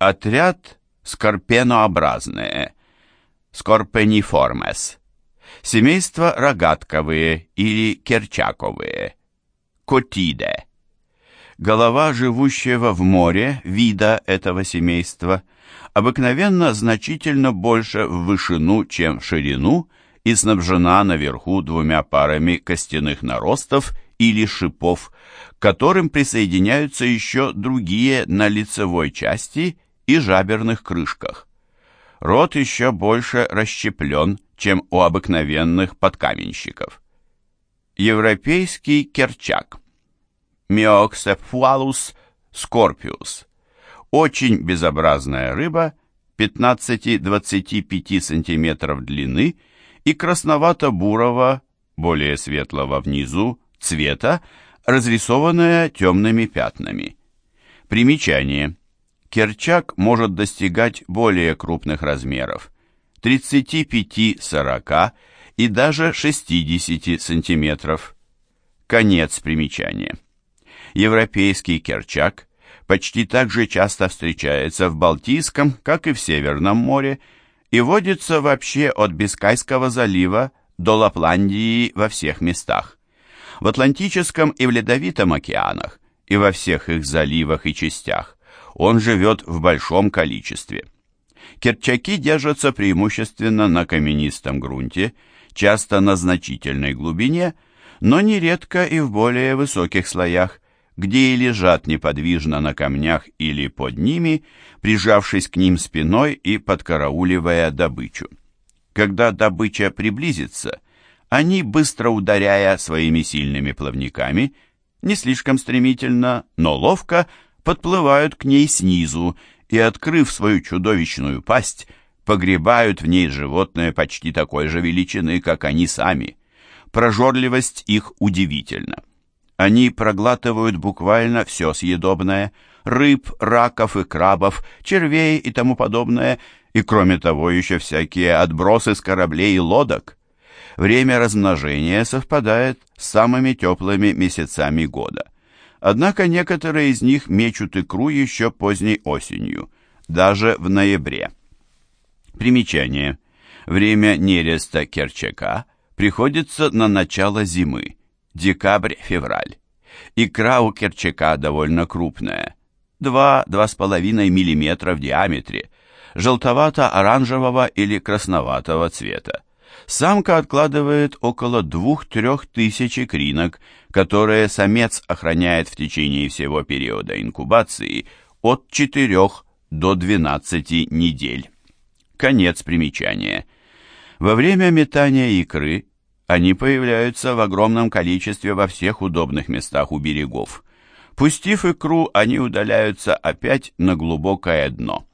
Отряд скорпенообразные, скорпениформес. Семейство рогатковые или керчаковые, котиде. Голова живущего в море вида этого семейства обыкновенно значительно больше в вышину, чем в ширину, и снабжена наверху двумя парами костяных наростов или шипов, к которым присоединяются еще другие на лицевой части и жаберных крышках. Рот еще больше расщеплен, чем у обыкновенных подкаменщиков. Европейский керчак Миоксепфуалус скорпиус. Очень безобразная рыба, 15-25 см длины и красновато-бурого, более светлого внизу, цвета, разрисованная темными пятнами. Примечание. Керчак может достигать более крупных размеров, 35-40 и даже 60 сантиметров. Конец примечания. Европейский керчак почти так же часто встречается в Балтийском, как и в Северном море, и водится вообще от Бискайского залива до Лапландии во всех местах. В Атлантическом и в Ледовитом океанах и во всех их заливах и частях он живет в большом количестве. Керчаки держатся преимущественно на каменистом грунте, часто на значительной глубине, но нередко и в более высоких слоях, где и лежат неподвижно на камнях или под ними, прижавшись к ним спиной и подкарауливая добычу. Когда добыча приблизится, они, быстро ударяя своими сильными плавниками, не слишком стремительно, но ловко, подплывают к ней снизу и, открыв свою чудовищную пасть, погребают в ней животное почти такой же величины, как они сами. Прожорливость их удивительна. Они проглатывают буквально все съедобное, рыб, раков и крабов, червей и тому подобное, и кроме того еще всякие отбросы с кораблей и лодок. Время размножения совпадает с самыми теплыми месяцами года. Однако некоторые из них мечут икру еще поздней осенью, даже в ноябре. Примечание. Время нереста Керчака приходится на начало зимы декабрь-февраль. Икра у керчака довольно крупная, 2-2,5 мм в диаметре, желтовато-оранжевого или красноватого цвета. Самка откладывает около 2-3 тысяч икринок, которые самец охраняет в течение всего периода инкубации от 4 до 12 недель. Конец примечания. Во время метания икры они появляются в огромном количестве во всех удобных местах у берегов. Пустив икру, они удаляются опять на глубокое дно.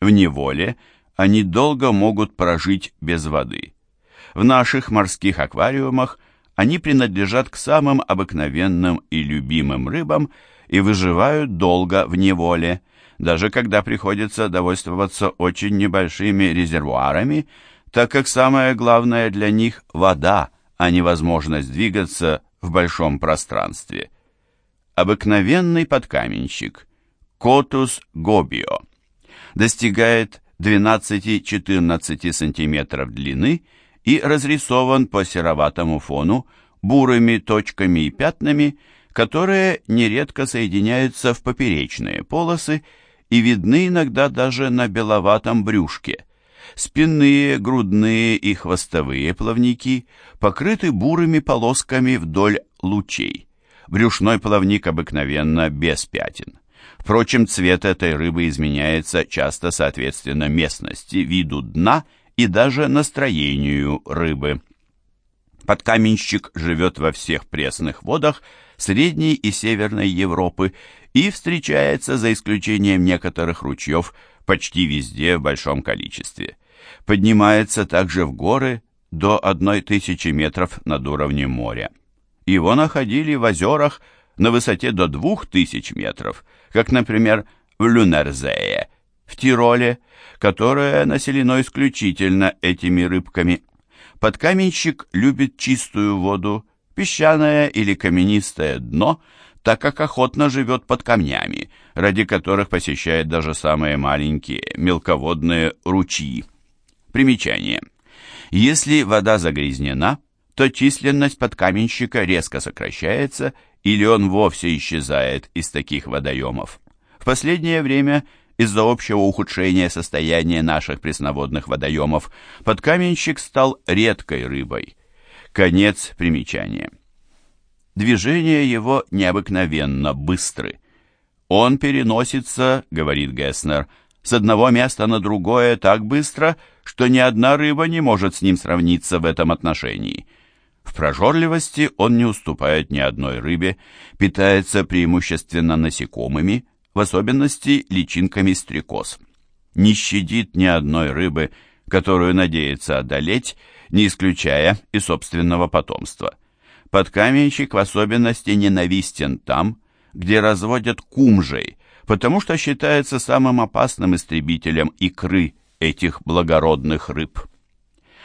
В неволе они долго могут прожить без воды. В наших морских аквариумах они принадлежат к самым обыкновенным и любимым рыбам и выживают долго в неволе, даже когда приходится довольствоваться очень небольшими резервуарами, так как самое главное для них – вода, а не возможность двигаться в большом пространстве. Обыкновенный подкаменщик – Котус гобио достигает 12-14 см длины и разрисован по сероватому фону бурыми точками и пятнами, которые нередко соединяются в поперечные полосы и видны иногда даже на беловатом брюшке – Спинные, грудные и хвостовые плавники покрыты бурыми полосками вдоль лучей. Брюшной плавник обыкновенно без пятен. Впрочем, цвет этой рыбы изменяется часто соответственно местности, виду дна и даже настроению рыбы. Подкаменщик живет во всех пресных водах Средней и Северной Европы и встречается, за исключением некоторых ручьев, почти везде в большом количестве. Поднимается также в горы до 1000 метров над уровнем моря. Его находили в озерах на высоте до 2000 метров, как, например, в Люнерзее, в Тироле, которое населено исключительно этими рыбками. Подкаменщик любит чистую воду, песчаное или каменистое дно, так как охотно живет под камнями, ради которых посещает даже самые маленькие мелководные ручьи. Примечание. Если вода загрязнена, то численность подкаменщика резко сокращается или он вовсе исчезает из таких водоемов. В последнее время из-за общего ухудшения состояния наших пресноводных водоемов подкаменщик стал редкой рыбой. Конец примечания. Движения его необыкновенно быстры. Он переносится, говорит Гесснер, с одного места на другое так быстро, что ни одна рыба не может с ним сравниться в этом отношении. В прожорливости он не уступает ни одной рыбе, питается преимущественно насекомыми, в особенности личинками стрекоз. Не щадит ни одной рыбы, которую надеется одолеть, не исключая и собственного потомства. Подкаменщик в особенности ненавистен там, где разводят кумжей, потому что считается самым опасным истребителем икры этих благородных рыб.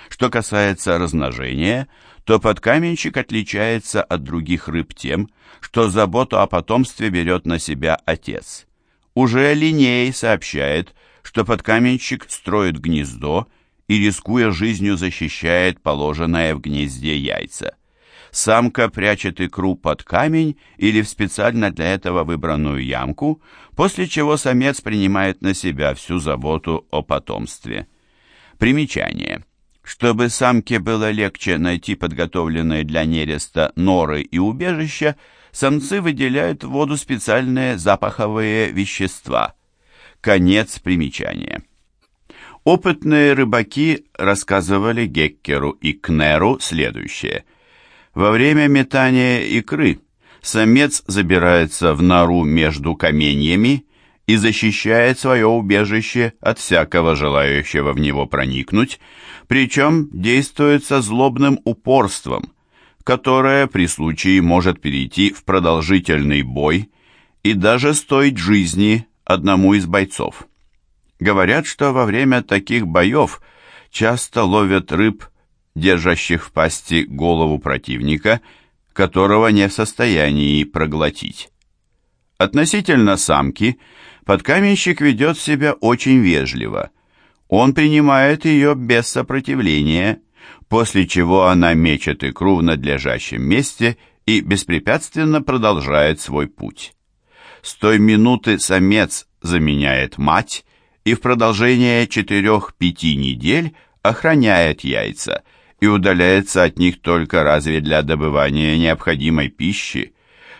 Что касается размножения, то подкаменщик отличается от других рыб тем, что заботу о потомстве берет на себя отец. Уже Линей сообщает, что подкаменщик строит гнездо и, рискуя жизнью, защищает положенное в гнезде яйца самка прячет икру под камень или в специально для этого выбранную ямку, после чего самец принимает на себя всю заботу о потомстве. Примечание. Чтобы самке было легче найти подготовленные для нереста норы и убежища, самцы выделяют в воду специальные запаховые вещества. Конец примечания. Опытные рыбаки рассказывали Геккеру и Кнеру следующее – во время метания икры самец забирается в нору между каменьями и защищает свое убежище от всякого желающего в него проникнуть, причем действует со злобным упорством, которое при случае может перейти в продолжительный бой и даже стоить жизни одному из бойцов. Говорят, что во время таких боев часто ловят рыб держащих в пасти голову противника, которого не в состоянии проглотить. Относительно самки, подкаменщик ведет себя очень вежливо. Он принимает ее без сопротивления, после чего она мечет икру в надлежащем месте и беспрепятственно продолжает свой путь. С той минуты самец заменяет мать и в продолжение 4-5 недель охраняет яйца – и удаляется от них только разве для добывания необходимой пищи,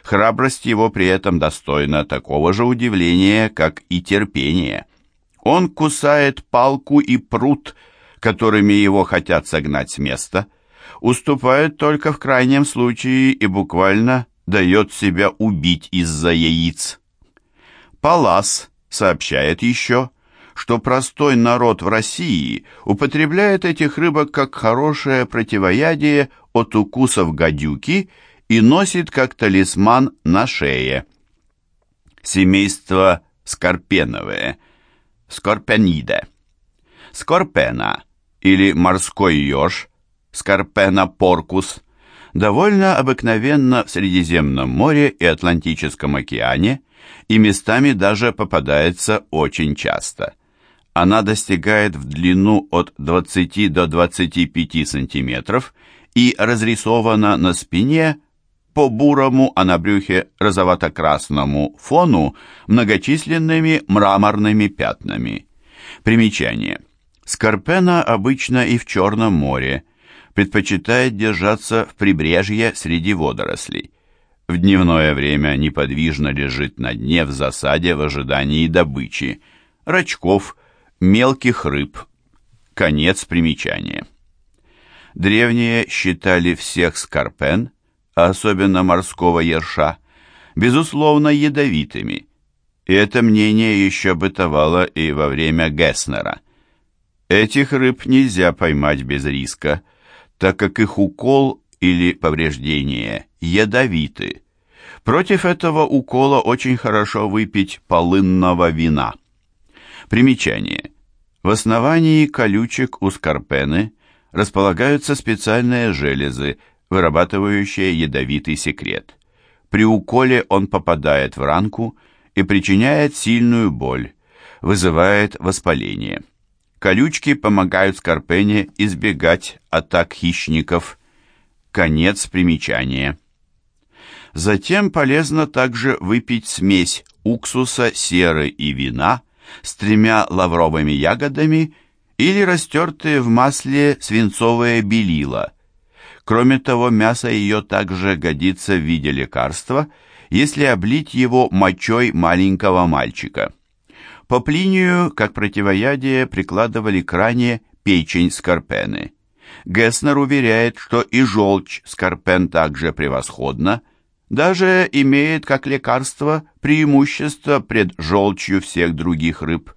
храбрость его при этом достойна такого же удивления, как и терпение. Он кусает палку и пруд, которыми его хотят согнать с места, уступает только в крайнем случае и буквально дает себя убить из-за яиц. Палас сообщает еще, что простой народ в России употребляет этих рыбок как хорошее противоядие от укусов гадюки и носит как талисман на шее. Семейство скорпеновые, скорпениде. Скорпена или морской еж, скорпена поркус, довольно обыкновенно в Средиземном море и Атлантическом океане и местами даже попадается очень часто. Она достигает в длину от 20 до 25 сантиметров и разрисована на спине по бурому, а на брюхе розовато-красному фону многочисленными мраморными пятнами. Примечание. Скорпена обычно и в Черном море, предпочитает держаться в прибрежье среди водорослей. В дневное время неподвижно лежит на дне в засаде в ожидании добычи, рачков, мелких рыб. Конец примечания. Древние считали всех скорпен, а особенно морского ерша, безусловно ядовитыми, и это мнение еще бытовало и во время Гесснера. Этих рыб нельзя поймать без риска, так как их укол или повреждение ядовиты. Против этого укола очень хорошо выпить полынного вина. Примечание. В основании колючек у скорпены располагаются специальные железы, вырабатывающие ядовитый секрет. При уколе он попадает в ранку и причиняет сильную боль, вызывает воспаление. Колючки помогают Скорпене избегать атак хищников. Конец примечания. Затем полезно также выпить смесь уксуса, серы и вина с тремя лавровыми ягодами или растертые в масле свинцовое белила. Кроме того, мясо ее также годится в виде лекарства, если облить его мочой маленького мальчика. По Плинию, как противоядие, прикладывали к ране печень скорпены. Гесснер уверяет, что и желчь скорпен также превосходна, даже имеет как лекарство преимущество пред желчью всех других рыб,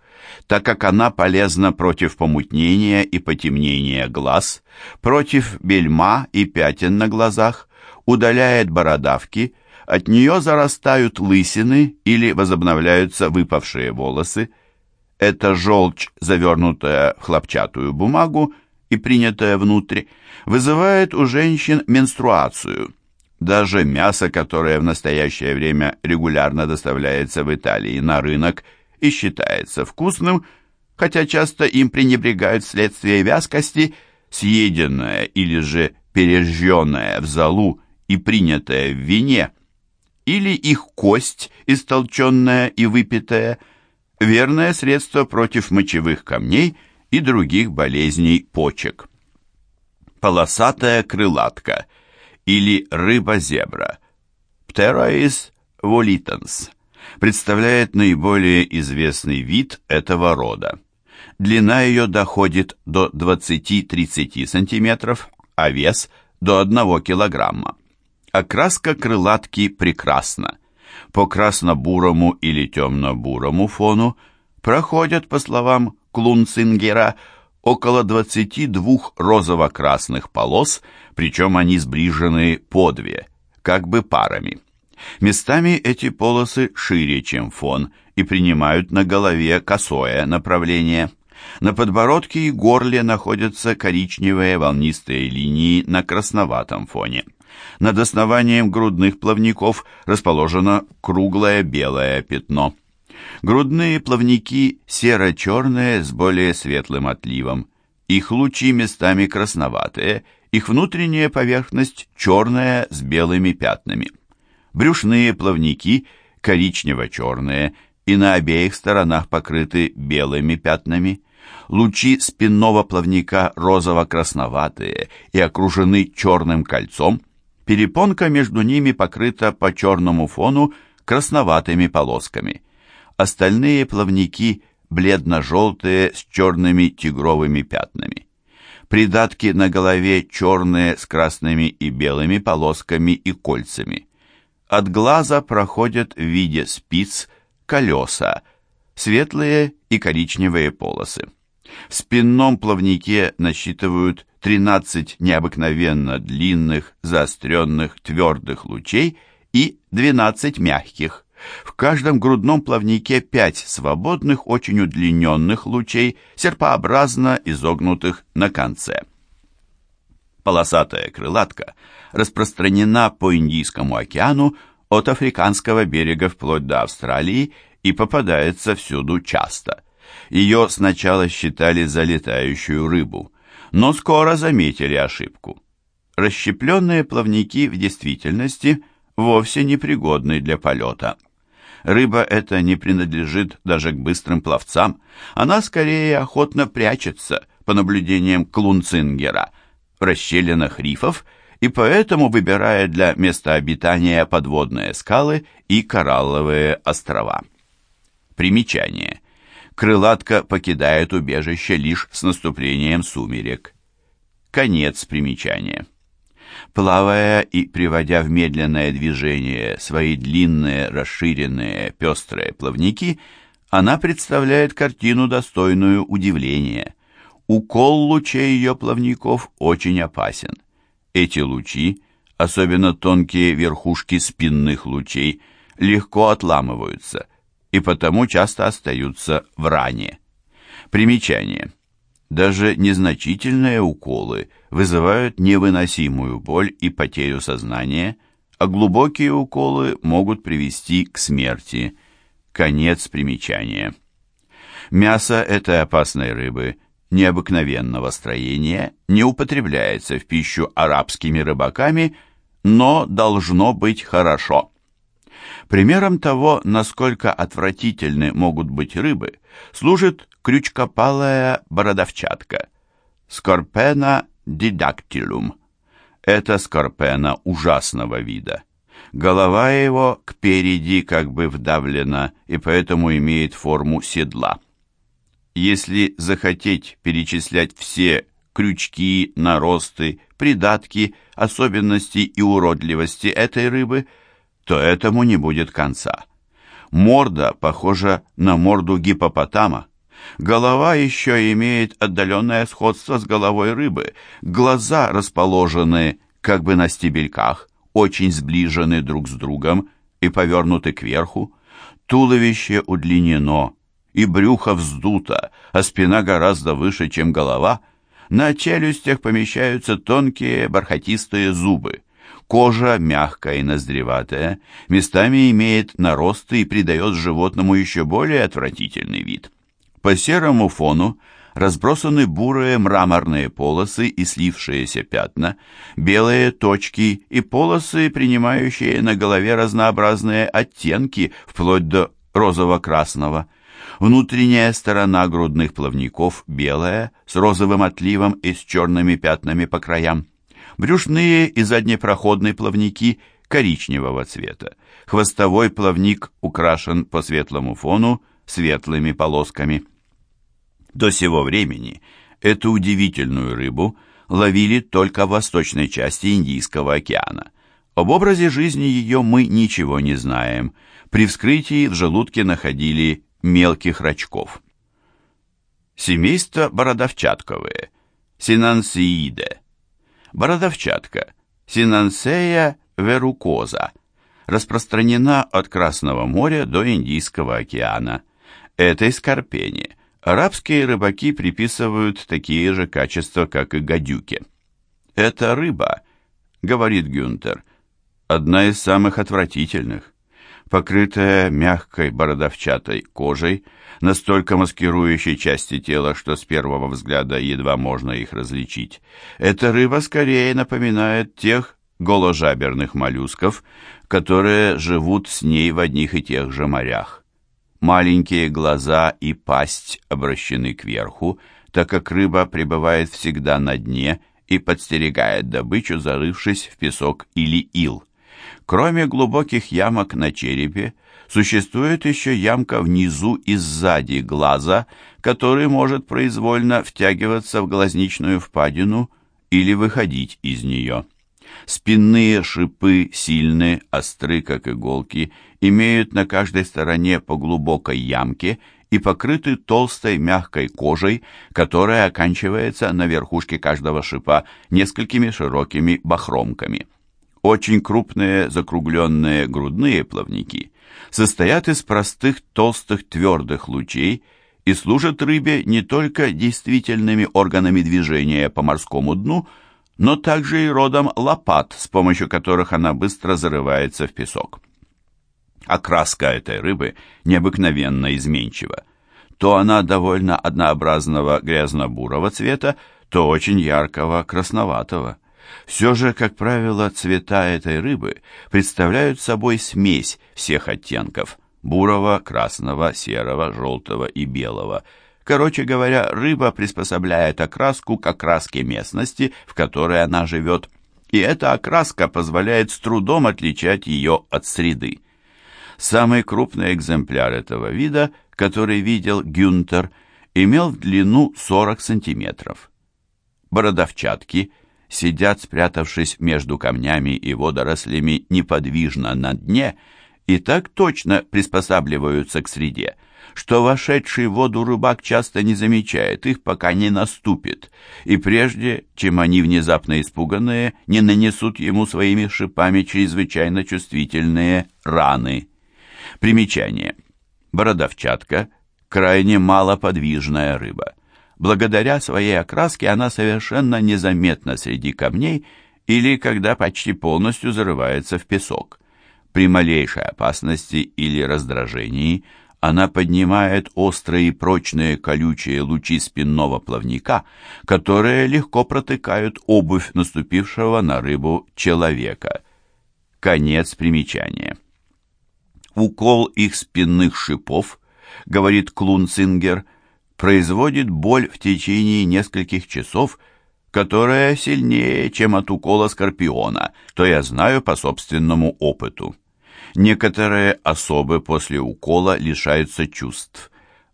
так как она полезна против помутнения и потемнения глаз, против бельма и пятен на глазах, удаляет бородавки, от нее зарастают лысины или возобновляются выпавшие волосы. Эта желчь, завернутая в хлопчатую бумагу и принятая внутрь, вызывает у женщин менструацию. Даже мясо, которое в настоящее время регулярно доставляется в Италии на рынок и считается вкусным, хотя часто им пренебрегают вследствие вязкости, съеденное или же пережженное в залу и принятое в вине – или их кость, истолченная и выпитая, верное средство против мочевых камней и других болезней почек. Полосатая крылатка или рыба-зебра Pterois volitans представляет наиболее известный вид этого рода. Длина ее доходит до 20-30 см, а вес до 1 килограмма. Окраска крылатки прекрасна. По красно-бурому или темно-бурому фону проходят, по словам Клунцингера, около 22 розово-красных полос, причем они сближены по две, как бы парами. Местами эти полосы шире, чем фон, и принимают на голове косое направление. На подбородке и горле находятся коричневые волнистые линии на красноватом фоне. Над основанием грудных плавников расположено круглое белое пятно. Грудные плавники серо-черные с более светлым отливом. Их лучи местами красноватые, их внутренняя поверхность черная с белыми пятнами. Брюшные плавники коричнево-черные и на обеих сторонах покрыты белыми пятнами. Лучи спинного плавника розово-красноватые и окружены черным кольцом, Перепонка между ними покрыта по черному фону красноватыми полосками. Остальные плавники бледно-желтые с черными тигровыми пятнами. Придатки на голове черные с красными и белыми полосками и кольцами. От глаза проходят в виде спиц колеса, светлые и коричневые полосы. В спинном плавнике насчитывают 13 необыкновенно длинных, заостренных, твердых лучей и 12 мягких. В каждом грудном плавнике 5 свободных, очень удлиненных лучей, серпообразно изогнутых на конце. Полосатая крылатка распространена по Индийскому океану от африканского берега вплоть до Австралии и попадается всюду часто. Ее сначала считали за летающую рыбу но скоро заметили ошибку. Расщепленные плавники в действительности вовсе не пригодны для полета. Рыба эта не принадлежит даже к быстрым пловцам, она скорее охотно прячется, по наблюдениям Клунцингера, в расщелинах рифов и поэтому выбирает для места обитания подводные скалы и коралловые острова. Примечание крылатка покидает убежище лишь с наступлением сумерек. Конец примечания. Плавая и приводя в медленное движение свои длинные, расширенные, пестрые плавники, она представляет картину, достойную удивления. Укол лучей ее плавников очень опасен. Эти лучи, особенно тонкие верхушки спинных лучей, легко отламываются и потому часто остаются в ране. Примечание. Даже незначительные уколы вызывают невыносимую боль и потерю сознания, а глубокие уколы могут привести к смерти. Конец примечания. Мясо этой опасной рыбы необыкновенного строения не употребляется в пищу арабскими рыбаками, но должно быть хорошо. Примером того, насколько отвратительны могут быть рыбы, служит крючкопалая бородавчатка Скорпена дидактилум. Это скорпена ужасного вида. Голова его кпереди как бы вдавлена и поэтому имеет форму седла. Если захотеть перечислять все крючки, наросты, придатки, особенности и уродливости этой рыбы, то этому не будет конца. Морда похожа на морду гипопотама. Голова еще имеет отдаленное сходство с головой рыбы. Глаза расположены как бы на стебельках, очень сближены друг с другом и повернуты кверху. Туловище удлинено, и брюхо вздуто, а спина гораздо выше, чем голова. На челюстях помещаются тонкие бархатистые зубы. Кожа мягкая и ноздреватая, местами имеет наросты и придает животному еще более отвратительный вид. По серому фону разбросаны бурые мраморные полосы и слившиеся пятна, белые точки и полосы, принимающие на голове разнообразные оттенки, вплоть до розово-красного. Внутренняя сторона грудных плавников белая, с розовым отливом и с черными пятнами по краям. Брюшные и заднепроходные плавники коричневого цвета. Хвостовой плавник украшен по светлому фону светлыми полосками. До сего времени эту удивительную рыбу ловили только в восточной части Индийского океана. Об образе жизни ее мы ничего не знаем. При вскрытии в желудке находили мелких рачков. Семейство бородавчатковые, синансииде. Бородавчатка, синансея верукоза, распространена от Красного моря до Индийского океана. Этой скорпене Арабские рыбаки приписывают такие же качества, как и гадюке. «Эта рыба», — говорит Гюнтер, — «одна из самых отвратительных. Покрытая мягкой бородавчатой кожей, настолько маскирующей части тела, что с первого взгляда едва можно их различить. Эта рыба скорее напоминает тех голожаберных моллюсков, которые живут с ней в одних и тех же морях. Маленькие глаза и пасть обращены кверху, так как рыба пребывает всегда на дне и подстерегает добычу, зарывшись в песок или ил. Кроме глубоких ямок на черепе, существует еще ямка внизу и сзади глаза, который может произвольно втягиваться в глазничную впадину или выходить из нее. Спинные шипы сильны, остры, как иголки, имеют на каждой стороне по глубокой ямке и покрыты толстой мягкой кожей, которая оканчивается на верхушке каждого шипа несколькими широкими бахромками. Очень крупные закругленные грудные плавники состоят из простых толстых твердых лучей и служат рыбе не только действительными органами движения по морскому дну, но также и родом лопат, с помощью которых она быстро зарывается в песок. Окраска этой рыбы необыкновенно изменчива. То она довольно однообразного грязно-бурого цвета, то очень яркого красноватого. Все же, как правило, цвета этой рыбы представляют собой смесь всех оттенков – бурого, красного, серого, желтого и белого – Короче говоря, рыба приспособляет окраску к окраске местности, в которой она живет, и эта окраска позволяет с трудом отличать ее от среды. Самый крупный экземпляр этого вида, который видел Гюнтер, имел в длину 40 сантиметров. Бородавчатки сидят, спрятавшись между камнями и водорослями неподвижно на дне, и так точно приспосабливаются к среде – что вошедший в воду рыбак часто не замечает их, пока не наступит, и прежде, чем они внезапно испуганные, не нанесут ему своими шипами чрезвычайно чувствительные раны. Примечание. Бородавчатка – крайне малоподвижная рыба. Благодаря своей окраске она совершенно незаметна среди камней или когда почти полностью зарывается в песок. При малейшей опасности или раздражении она поднимает острые прочные колючие лучи спинного плавника, которые легко протыкают обувь наступившего на рыбу человека. Конец примечания. Укол их спинных шипов, говорит Клунцингер, производит боль в течение нескольких часов, которая сильнее, чем от укола скорпиона, то я знаю по собственному опыту. Некоторые особы после укола лишаются чувств.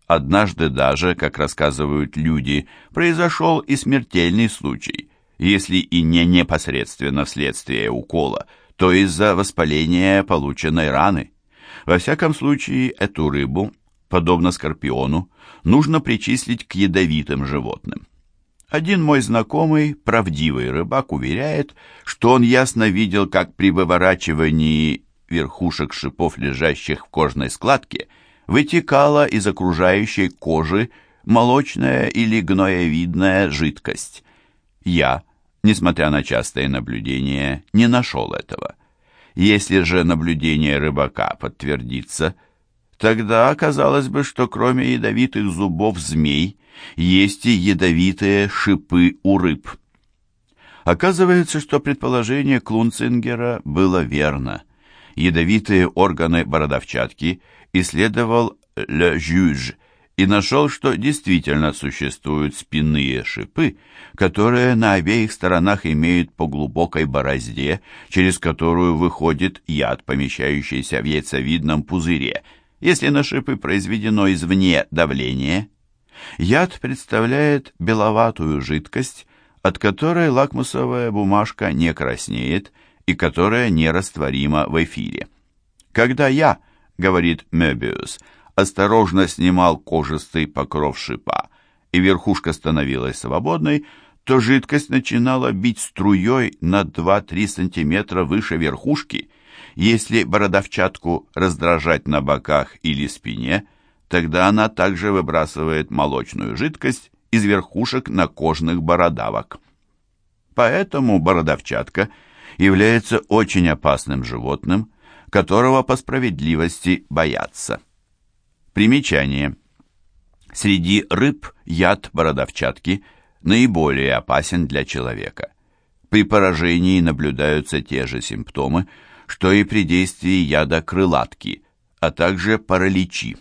Однажды даже, как рассказывают люди, произошел и смертельный случай, если и не непосредственно вследствие укола, то из-за воспаления полученной раны. Во всяком случае, эту рыбу, подобно скорпиону, нужно причислить к ядовитым животным. Один мой знакомый, правдивый рыбак, уверяет, что он ясно видел, как при выворачивании верхушек шипов, лежащих в кожной складке, вытекала из окружающей кожи молочная или гноевидная жидкость. Я, несмотря на частые наблюдения, не нашел этого. Если же наблюдение рыбака подтвердится, тогда оказалось бы, что кроме ядовитых зубов змей, есть и ядовитые шипы у рыб. Оказывается, что предположение Клунцингера было верно ядовитые органы бородавчатки исследовал Ле Жюж и нашел, что действительно существуют спинные шипы, которые на обеих сторонах имеют по глубокой борозде, через которую выходит яд, помещающийся в яйцевидном пузыре, если на шипы произведено извне давление. Яд представляет беловатую жидкость, от которой лакмусовая бумажка не краснеет и которая нерастворима в эфире. Когда я, говорит Мебиус, осторожно снимал кожистый покров шипа, и верхушка становилась свободной, то жидкость начинала бить струей на 2-3 сантиметра выше верхушки. Если бородавчатку раздражать на боках или спине, тогда она также выбрасывает молочную жидкость из верхушек на кожных бородавок. Поэтому бородавчатка – является очень опасным животным, которого по справедливости боятся. Примечание. Среди рыб яд бородавчатки наиболее опасен для человека. При поражении наблюдаются те же симптомы, что и при действии яда крылатки, а также параличи.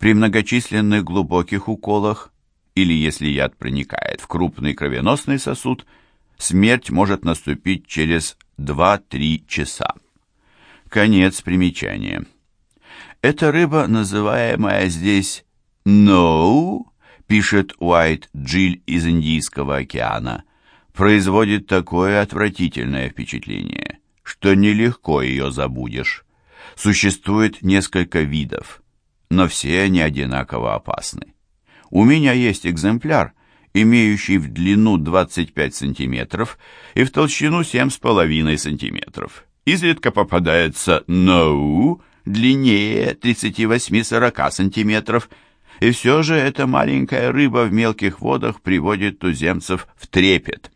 При многочисленных глубоких уколах или если яд проникает в крупный кровеносный сосуд, смерть может наступить через 2-3 часа. Конец примечания. Эта рыба, называемая здесь «ноу», пишет Уайт Джиль из Индийского океана, производит такое отвратительное впечатление, что нелегко ее забудешь. Существует несколько видов, но все они одинаково опасны. У меня есть экземпляр, имеющий в длину 25 сантиметров и в толщину 7,5 сантиметров. Изредка попадается ноу длиннее 38-40 сантиметров, и все же эта маленькая рыба в мелких водах приводит туземцев в трепет.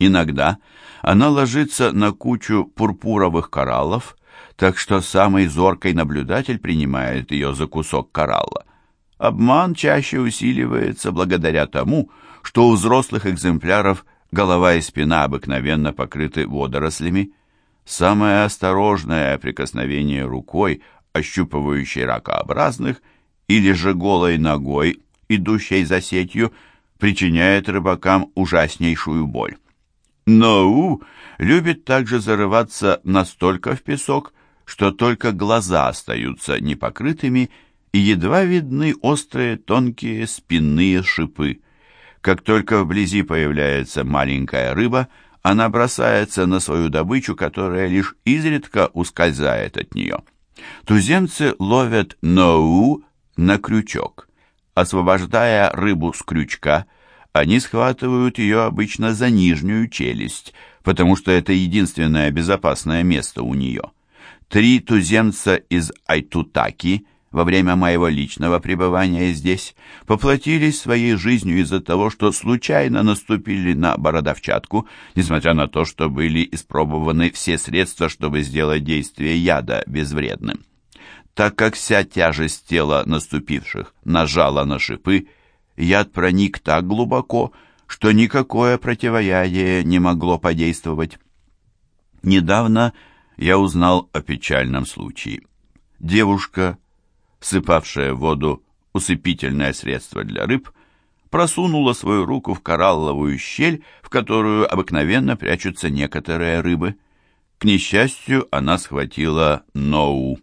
Иногда она ложится на кучу пурпуровых кораллов, так что самый зоркий наблюдатель принимает ее за кусок коралла. Обман чаще усиливается благодаря тому, что у взрослых экземпляров голова и спина обыкновенно покрыты водорослями. Самое осторожное прикосновение рукой, ощупывающей ракообразных, или же голой ногой, идущей за сетью, причиняет рыбакам ужаснейшую боль. Ноу любит также зарываться настолько в песок, что только глаза остаются непокрытыми и едва видны острые тонкие спинные шипы. Как только вблизи появляется маленькая рыба, она бросается на свою добычу, которая лишь изредка ускользает от нее. Туземцы ловят ноу на крючок. Освобождая рыбу с крючка, они схватывают ее обычно за нижнюю челюсть, потому что это единственное безопасное место у нее. Три туземца из Айтутаки во время моего личного пребывания здесь поплатились своей жизнью из-за того, что случайно наступили на бородавчатку, несмотря на то, что были испробованы все средства, чтобы сделать действие яда безвредным. Так как вся тяжесть тела наступивших нажала на шипы, яд проник так глубоко, что никакое противоядие не могло подействовать. Недавно я узнал о печальном случае. Девушка, сыпавшая в воду усыпительное средство для рыб, просунула свою руку в коралловую щель, в которую обыкновенно прячутся некоторые рыбы. К несчастью, она схватила Ноу.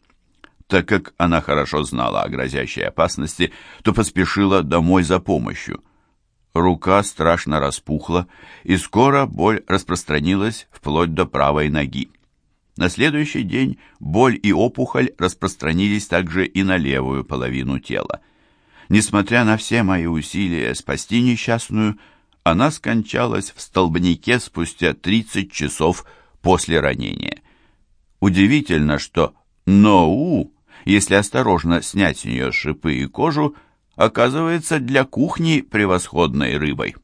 Так как она хорошо знала о грозящей опасности, то поспешила домой за помощью. Рука страшно распухла, и скоро боль распространилась вплоть до правой ноги. На следующий день боль и опухоль распространились также и на левую половину тела. Несмотря на все мои усилия спасти несчастную, она скончалась в столбнике спустя 30 часов после ранения. Удивительно, что Ноу, если осторожно снять с нее шипы и кожу, оказывается для кухни превосходной рыбой.